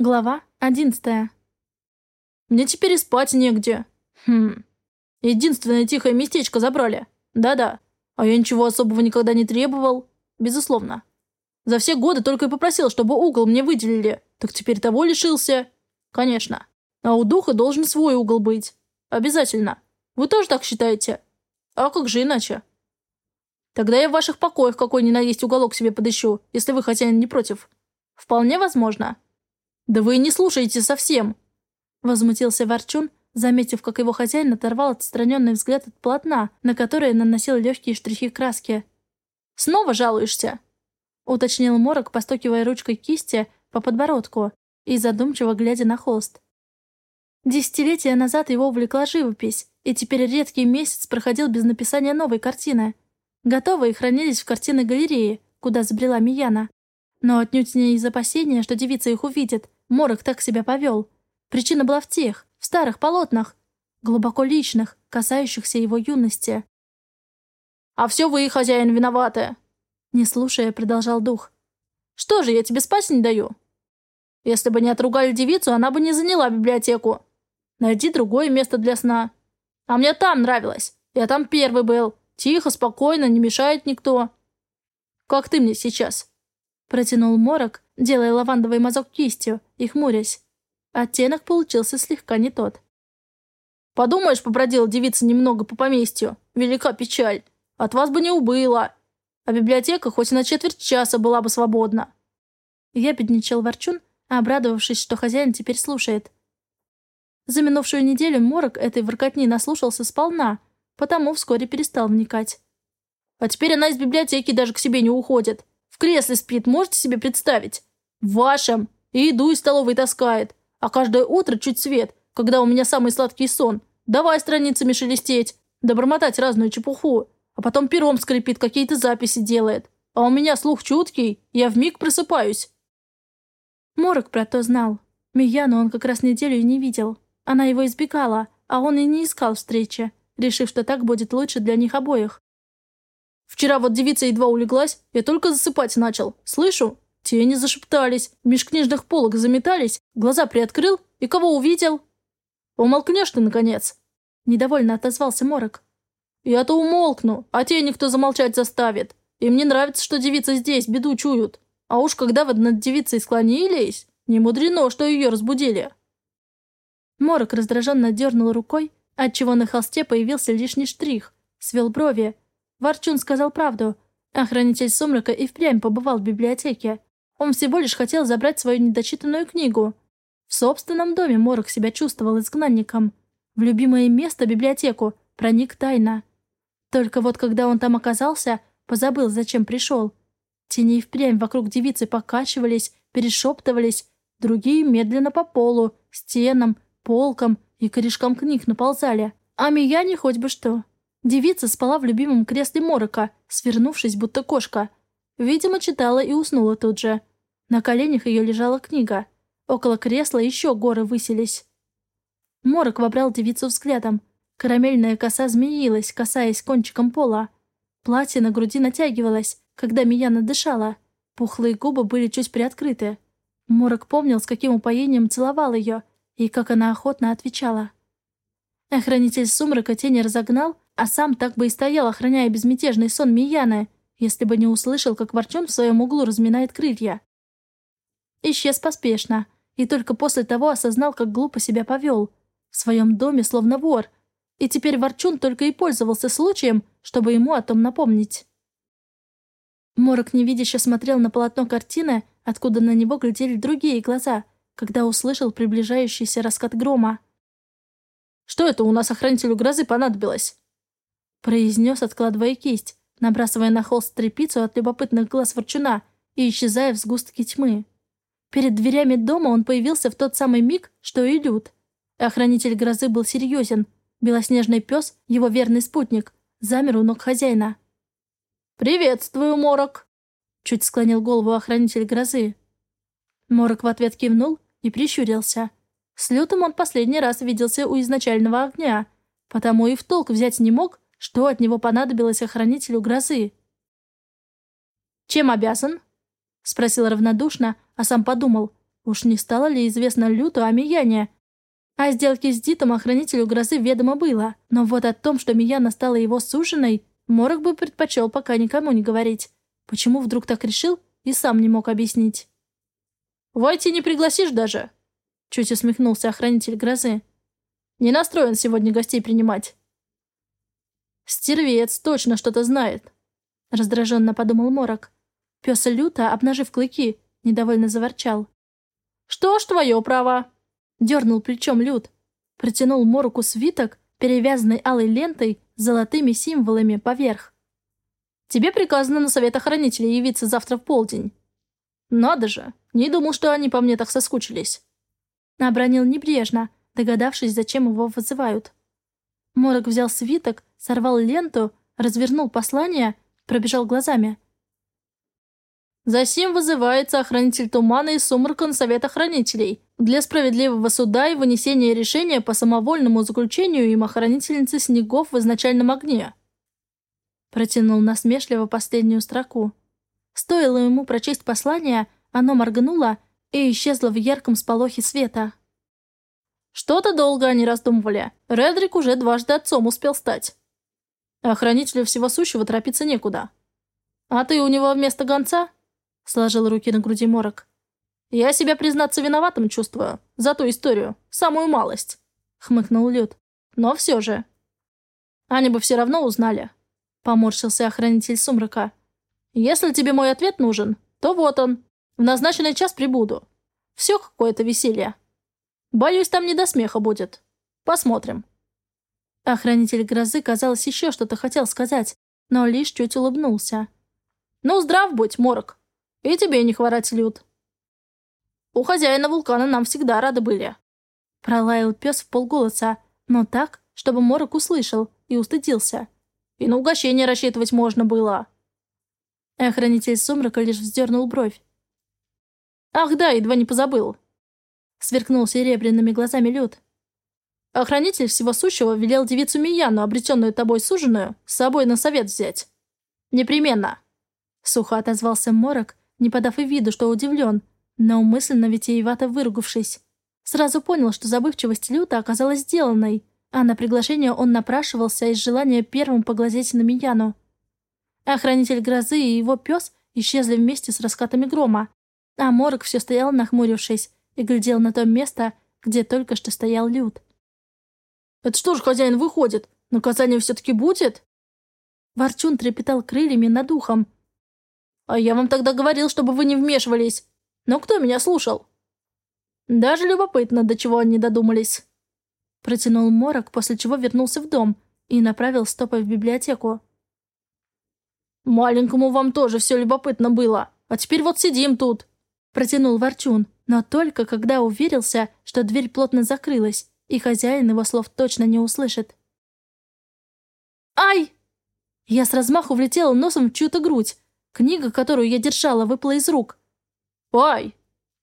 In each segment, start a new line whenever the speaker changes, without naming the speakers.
Глава одиннадцатая.
Мне теперь и спать негде. Хм. Единственное тихое местечко забрали. Да-да. А я ничего особого никогда не требовал. Безусловно. За все годы только и попросил, чтобы угол мне выделили. Так теперь того лишился. Конечно. А у духа должен свой угол быть. Обязательно. Вы тоже так считаете? А как же иначе? Тогда я в ваших покоях какой ни на есть уголок себе подыщу, если вы хозяин не против. Вполне возможно. «Да вы не слушаете совсем!» Возмутился Ворчун, заметив, как его хозяин оторвал отстраненный взгляд от полотна, на которое наносил легкие штрихи краски. «Снова жалуешься?» Уточнил Морок, постукивая ручкой кисти по подбородку и задумчиво глядя на холст. Десятилетия назад его увлекла живопись, и теперь редкий месяц проходил без написания новой картины. Готовые хранились в картинной галерее, куда забрела Мияна. Но отнюдь не из опасения, что девица их увидит, Морок так себя повел. Причина была в тех, в старых полотнах, глубоко личных, касающихся его юности. «А все вы, хозяин, виноваты!» Не слушая, продолжал дух. «Что же, я тебе спать не даю?» «Если бы не отругали девицу, она бы не заняла библиотеку. Найди другое место для сна. А мне там нравилось. Я там первый был. Тихо, спокойно, не мешает никто. Как ты мне сейчас?» Протянул морок, делая лавандовый мазок кистью и хмурясь. Оттенок получился слегка не тот. «Подумаешь, побродила девица немного по поместью. Велика печаль. От вас бы не убыла. А библиотека хоть на четверть часа была бы свободна». Я бедничал ворчун, обрадовавшись, что хозяин теперь слушает. За минувшую неделю морок этой воркотни наслушался сполна, потому вскоре перестал вникать. А теперь она из библиотеки даже к себе не уходит кресле спит, можете себе представить? В вашем. И еду из столовой таскает. А каждое утро чуть свет, когда у меня самый сладкий сон. Давай страницами шелестеть, да бормотать разную чепуху. А потом пером скрипит, какие-то записи делает. А у меня слух чуткий, я вмиг просыпаюсь. Морок про то знал. Мияну он как раз неделю и не видел. Она его избегала, а он и не искал встречи, решив, что так будет лучше для них обоих. Вчера вот девица едва улеглась, я только засыпать начал. Слышу, тени зашептались, меж книжных полок заметались, глаза приоткрыл и кого увидел? Умолкнешь ты, наконец. Недовольно отозвался Морок. Я-то умолкну, а тени кто замолчать заставит. И мне нравится, что девица здесь, беду чуют. А уж когда вы над девицей склонились, не мудрено, что ее разбудили. Морок раздраженно дернул рукой, отчего на холсте появился лишний штрих, свел брови, Ворчун сказал правду. Охранитель сумрака и впрямь побывал в библиотеке. Он всего лишь хотел забрать свою недочитанную книгу. В собственном доме Морок себя чувствовал изгнанником. В любимое место, библиотеку, проник тайно. Только вот когда он там оказался, позабыл, зачем пришел. Тени и впрямь вокруг девицы покачивались, перешептывались, другие медленно по полу, стенам, полкам и корешкам книг наползали. А Мияне хоть бы что. Девица спала в любимом кресле морока, свернувшись, будто кошка. Видимо, читала и уснула тут же. На коленях ее лежала книга. Около кресла еще горы высились. Морок вобрал девицу взглядом. Карамельная коса змеилась, касаясь кончиком пола. Платье на груди натягивалось, когда Мияна дышала. Пухлые губы были чуть приоткрыты. Морок помнил, с каким упоением целовал ее, и как она охотно отвечала. Охранитель сумрака тени разогнал, а сам так бы и стоял, охраняя безмятежный сон Мияны, если бы не услышал, как Ворчун в своем углу разминает крылья. Исчез поспешно, и только после того осознал, как глупо себя повел. В своем доме словно вор, и теперь Ворчун только и пользовался случаем, чтобы ему о том напомнить. Морок невидяще смотрел на полотно картины, откуда на него глядели другие глаза, когда услышал приближающийся раскат грома. «Что это у нас охранителю грозы понадобилось?» Произнес, откладывая кисть, набрасывая на холст тряпицу от любопытных глаз ворчуна и исчезая в сгустке тьмы. Перед дверями дома он появился в тот самый миг, что и Люд. Охранитель грозы был серьезен. Белоснежный пес, его верный спутник, замер у ног хозяина. «Приветствую, Морок!» Чуть склонил голову охранитель грозы. Морок в ответ кивнул и прищурился. С Лютом он последний раз виделся у изначального огня, потому и в толк взять не мог, что от него понадобилось охранителю грозы? «Чем обязан?» — спросил равнодушно, а сам подумал. Уж не стало ли известно Люту о Мияне? О сделке с Дитом охранителю грозы ведомо было, но вот о том, что Мияна стала его суженой, Морок бы предпочел пока никому не говорить. Почему вдруг так решил, и сам не мог объяснить. «Войти не пригласишь даже?» Чуть усмехнулся охранитель грозы. «Не настроен сегодня гостей принимать». «Стервец точно что-то знает», — раздраженно подумал Морок. Пес люто, обнажив клыки, недовольно заворчал. «Что ж, твое право!» Дернул плечом Люд. Протянул Мороку свиток, перевязанный алой лентой с золотыми символами поверх. «Тебе приказано на совет охранителей явиться завтра в полдень». «Надо же! Не думал, что они по мне так соскучились». Обронил небрежно, догадавшись, зачем его вызывают. Морок взял свиток, сорвал ленту, развернул послание, пробежал глазами. Засим вызывается охранитель тумана и сумрака на совет охранителей для справедливого суда и вынесения решения по самовольному заключению им охранительницы снегов в изначальном огне. Протянул насмешливо последнюю строку. Стоило ему прочесть послание, оно моргнуло и исчезло в ярком сполохе света. Что-то долго они раздумывали. Редрик уже дважды отцом успел стать. Охранителю всего сущего торопиться некуда. А ты у него вместо гонца? Сложил руки на груди Морок. Я себя, признаться, виноватым чувствую. За ту историю. Самую малость. Хмыкнул Люд. Но все же. Они бы все равно узнали. Поморщился охранитель сумрака. Если тебе мой ответ нужен, то вот он. В назначенный час прибуду. Все какое-то веселье. Боюсь, там не до смеха будет. Посмотрим. Охранитель грозы, казалось, еще что-то хотел сказать, но лишь чуть улыбнулся. «Ну, здрав будь, Морок. И тебе не хворать, Люд. У хозяина вулкана нам всегда рады были». Пролаял пес в полголоса, но так, чтобы Морок услышал и устыдился. И на угощение рассчитывать можно было. Охранитель сумрака лишь вздернул бровь. «Ах да, едва не позабыл!» Сверкнул серебряными глазами Люд. Охранитель всего сущего велел девицу Мияну, обретенную тобой суженую, с собой на совет взять. Непременно!» Сухо отозвался Морок, не подав и виду, что удивлен, но умысленно витиевато выругавшись. Сразу понял, что забывчивость Люта оказалась сделанной, а на приглашение он напрашивался из желания первым поглазеть на Мияну. Охранитель грозы и его пес исчезли вместе с раскатами грома, а Морок все стоял, нахмурившись, и глядел на то место, где только что стоял Люд. «Это что ж, хозяин выходит? Наказание все-таки будет?» Ворчун трепетал крыльями над ухом. «А я вам тогда говорил, чтобы вы не вмешивались. Но кто меня слушал?» «Даже любопытно, до чего они додумались». Протянул морок, после чего вернулся в дом и направил стопой в библиотеку. «Маленькому вам тоже все любопытно было, а теперь вот сидим тут», — протянул Ворчун, но только когда уверился, что дверь плотно закрылась, и хозяин его слов точно не услышит. «Ай!» Я с размаху влетела носом в чью-то грудь. Книга, которую я держала, выпала из рук. «Ай!»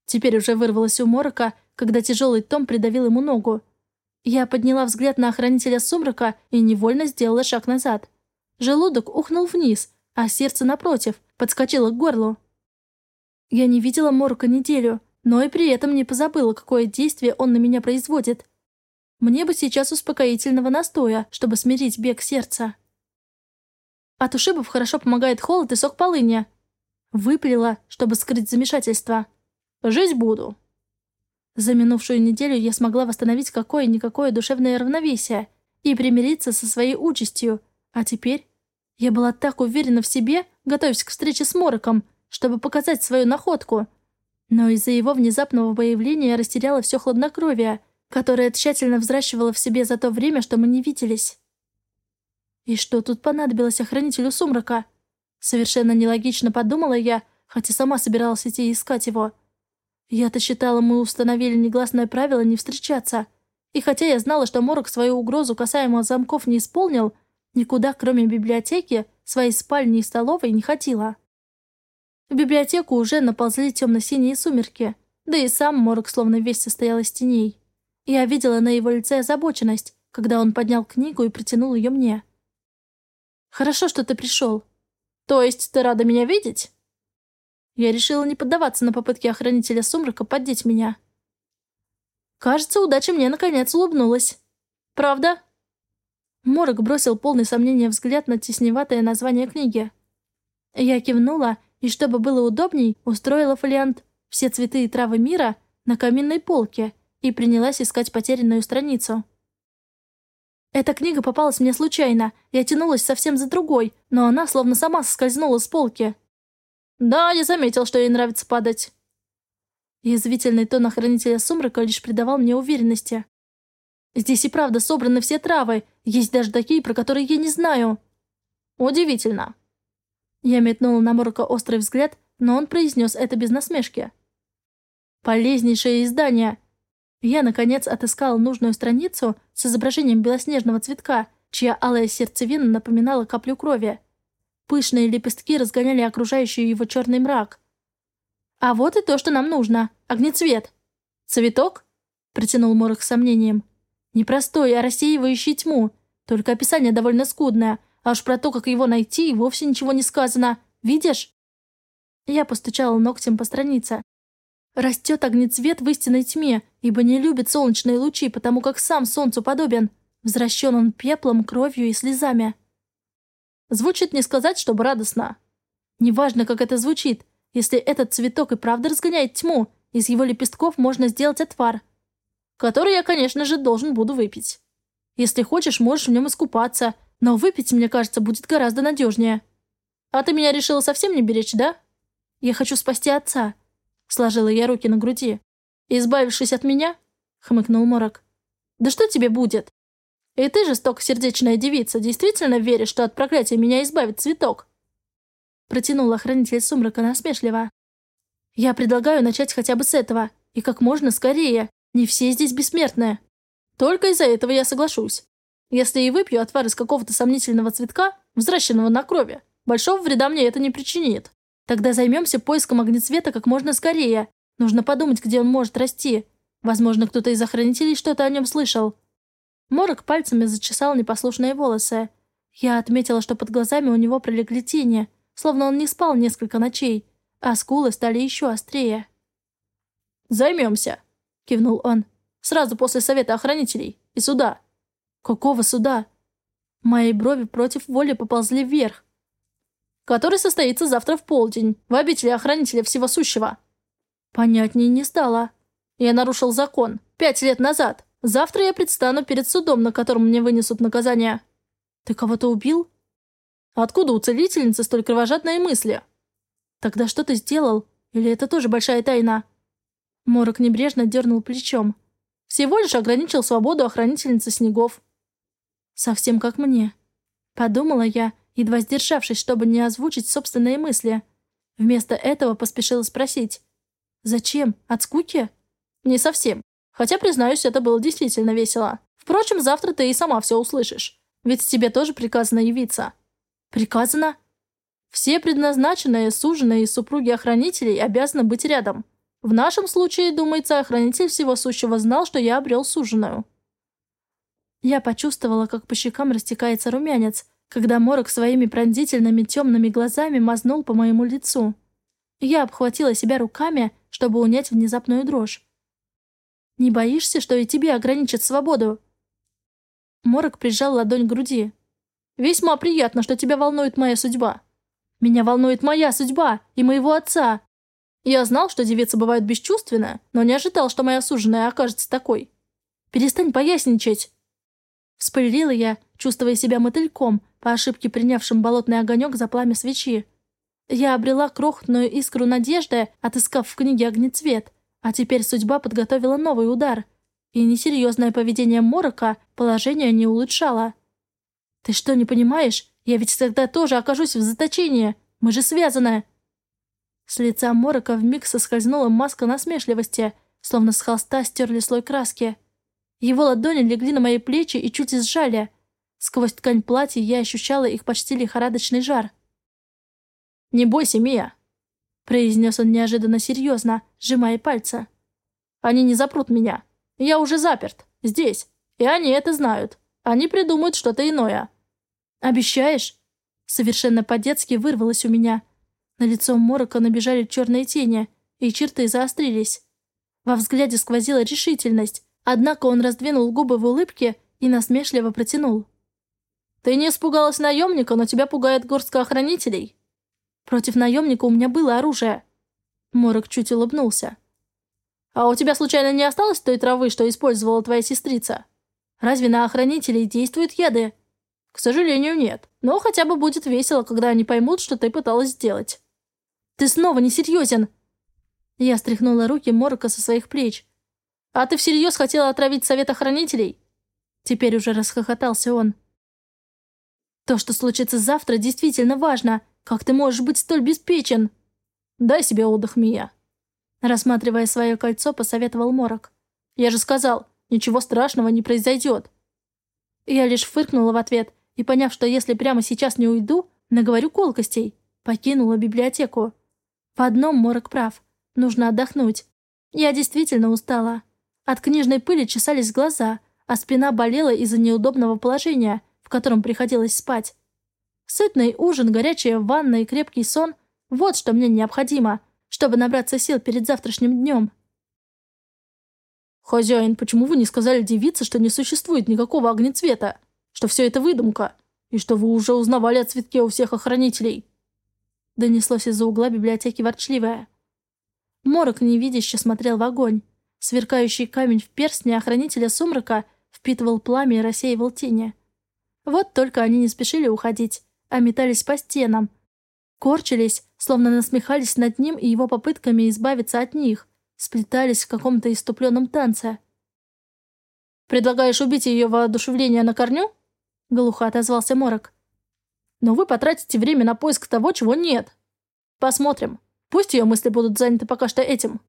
Теперь уже вырвалась у Морока, когда тяжелый том придавил ему ногу. Я подняла взгляд на охранителя сумрака и невольно сделала шаг назад. Желудок ухнул вниз, а сердце, напротив, подскочило к горлу. Я не видела Морока неделю, но и при этом не позабыла, какое действие он на меня производит. Мне бы сейчас успокоительного настоя, чтобы смирить бег сердца. От ушибов хорошо помогает холод и сок полыни. Выплела, чтобы скрыть замешательство. Жить буду. За минувшую неделю я смогла восстановить какое-никакое душевное равновесие и примириться со своей участью. А теперь я была так уверена в себе, готовясь к встрече с Мороком, чтобы показать свою находку. Но из-за его внезапного появления я растеряла все хладнокровие, которое тщательно взращивала в себе за то время, что мы не виделись. И что тут понадобилось охранителю сумрака? Совершенно нелогично подумала я, хотя сама собиралась идти искать его. Я-то считала, мы установили негласное правило не встречаться. И хотя я знала, что Морок свою угрозу касаемо замков не исполнил, никуда, кроме библиотеки, своей спальни и столовой не ходила. В библиотеку уже наползли темно-синие сумерки, да и сам Морок словно весь состоял из теней. Я видела на его лице озабоченность, когда он поднял книгу и протянул ее мне. «Хорошо, что ты пришел. То есть ты рада меня видеть?» Я решила не поддаваться на попытки охранителя сумрака поддеть меня. Кажется, удача мне наконец улыбнулась. Правда? Морок бросил полный сомнения взгляд на тесневатое название книги. Я кивнула и, чтобы было удобней, устроила фолиант «Все цветы и травы мира» на каминной полке и принялась искать потерянную страницу. Эта книга попалась мне случайно, я тянулась совсем за другой, но она словно сама соскользнула с полки. «Да, я заметил, что ей нравится падать». Язвительный тон охранителя сумрака лишь придавал мне уверенности. Здесь и правда собраны все травы, есть даже такие, про которые я не знаю. Удивительно. Я метнула на Морока острый взгляд, но он произнес это без насмешки. Полезнейшее издание. Я, наконец, отыскала нужную страницу с изображением белоснежного цветка, чья алая сердцевина напоминала каплю крови. Пышные лепестки разгоняли окружающий его черный мрак. «А вот и то, что нам нужно. Огнецвет». «Цветок?» — протянул Морок с сомнением. «Непростой, а рассеивающий тьму. Только описание довольно скудное, а уж про то, как его найти, вовсе ничего не сказано. Видишь?» Я постучала ногтем по странице. Растет огнецвет в истинной тьме, ибо не любит солнечные лучи, потому как сам солнцу подобен. Возвращен он пеплом, кровью и слезами. Звучит не сказать, чтобы радостно. Неважно, как это звучит. Если этот цветок и правда разгоняет тьму, из его лепестков можно сделать отвар, который я, конечно же, должен буду выпить. Если хочешь, можешь в нем искупаться, но выпить, мне кажется, будет гораздо надежнее. А ты меня решила совсем не беречь, да? Я хочу спасти отца. Сложила я руки на груди. «Избавившись от меня?» — хмыкнул Морок. «Да что тебе будет? И ты, жестокосердечная девица, действительно веришь, что от проклятия меня избавит цветок?» Протянул охранитель сумрака насмешливо. «Я предлагаю начать хотя бы с этого, и как можно скорее. Не все здесь бессмертные. Только из-за этого я соглашусь. Если и выпью отвар из какого-то сомнительного цветка, взращенного на крови, большого вреда мне это не причинит. Тогда займемся поиском огнецвета как можно скорее. Нужно подумать, где он может расти. Возможно, кто-то из охранителей что-то о нем слышал. Морок пальцами зачесал непослушные волосы. Я отметила, что под глазами у него пролегли тени, словно он не спал несколько ночей, а скулы стали еще острее. «Займемся», — кивнул он. «Сразу после совета охранителей и суда». «Какого суда?» Мои брови против воли поползли вверх который состоится завтра в полдень, в обители охранителя всего сущего». Понятнее не стало. Я нарушил закон. Пять лет назад. Завтра я предстану перед судом, на котором мне вынесут наказание. Ты кого-то убил? Откуда у целительницы столь кровожадные мысли? Тогда что ты сделал? Или это тоже большая тайна? Морок небрежно дернул плечом. Всего лишь ограничил свободу охранительницы снегов. Совсем как мне. Подумала я едва сдержавшись, чтобы не озвучить собственные мысли. Вместо этого поспешила спросить. «Зачем? От скуки?» «Не совсем. Хотя, признаюсь, это было действительно весело. Впрочем, завтра ты и сама все услышишь. Ведь тебе тоже приказано явиться». «Приказано?» «Все предназначенные, суженые и супруги охранителей обязаны быть рядом. В нашем случае, думается, охранитель всего сущего знал, что я обрел суженую». Я почувствовала, как по щекам растекается румянец, когда Морок своими пронзительными темными глазами мазнул по моему лицу. Я обхватила себя руками, чтобы унять внезапную дрожь. «Не боишься, что и тебе ограничат свободу?» Морок прижал ладонь к груди. «Весьма приятно, что тебя волнует моя судьба. Меня волнует моя судьба и моего отца. Я знал, что девица бывает бесчувственна, но не ожидал, что моя суженая окажется такой. Перестань поясничать!» Вспылила я, чувствуя себя мотыльком, по ошибке принявшим болотный огонек за пламя свечи. Я обрела крохотную искру надежды, отыскав в книге огнецвет, а теперь судьба подготовила новый удар. И несерьезное поведение Морока положение не улучшало. «Ты что, не понимаешь? Я ведь тогда тоже окажусь в заточении. Мы же связаны!» С лица Морока вмиг соскользнула маска насмешливости, словно с холста стерли слой краски. Его ладони легли на мои плечи и чуть сжали. Сквозь ткань платья я ощущала их почти лихорадочный жар. «Не бойся, Мия!» произнес он неожиданно серьезно, сжимая пальцы. «Они не запрут меня. Я уже заперт. Здесь. И они это знают. Они придумают что-то иное». «Обещаешь?» Совершенно по-детски вырвалось у меня. На лицо Морока набежали черные тени, и черты заострились. Во взгляде сквозила решительность, однако он раздвинул губы в улыбке и насмешливо протянул. «Ты не испугалась наемника, но тебя пугает горстка охранителей?» «Против наемника у меня было оружие». Морок чуть улыбнулся. «А у тебя случайно не осталось той травы, что использовала твоя сестрица? Разве на охранителей действуют яды?» «К сожалению, нет. Но хотя бы будет весело, когда они поймут, что ты пыталась сделать». «Ты снова несерьезен!» Я стряхнула руки Морока со своих плеч. «А ты всерьез хотела отравить совет охранителей?» Теперь уже расхохотался он. «То, что случится завтра, действительно важно. Как ты можешь быть столь беспечен?» «Дай себе отдых, Мия». Рассматривая свое кольцо, посоветовал Морок. «Я же сказал, ничего страшного не произойдет». Я лишь фыркнула в ответ и, поняв, что если прямо сейчас не уйду, наговорю колкостей, покинула библиотеку. В одном Морок прав. Нужно отдохнуть. Я действительно устала. От книжной пыли чесались глаза, а спина болела из-за неудобного положения, в котором приходилось спать. Сытный ужин, горячая ванна и крепкий сон – вот что мне необходимо, чтобы набраться сил перед завтрашним днем. «Хозяин, почему вы не сказали девице, что не существует никакого огнецвета? Что все это выдумка? И что вы уже узнавали о цветке у всех охранителей?» Донеслось из-за угла библиотеки ворчливое. Морок невидяще смотрел в огонь. Сверкающий камень в перстне охранителя сумрака впитывал пламя и рассеивал тени. Вот только они не спешили уходить, а метались по стенам. Корчились, словно насмехались над ним и его попытками избавиться от них, сплетались в каком-то иступленном танце. «Предлагаешь убить ее воодушевление на корню?» — глухо отозвался Морок. «Но вы потратите время на поиск того, чего нет. Посмотрим». Пусть ее мысли будут заняты пока что этим.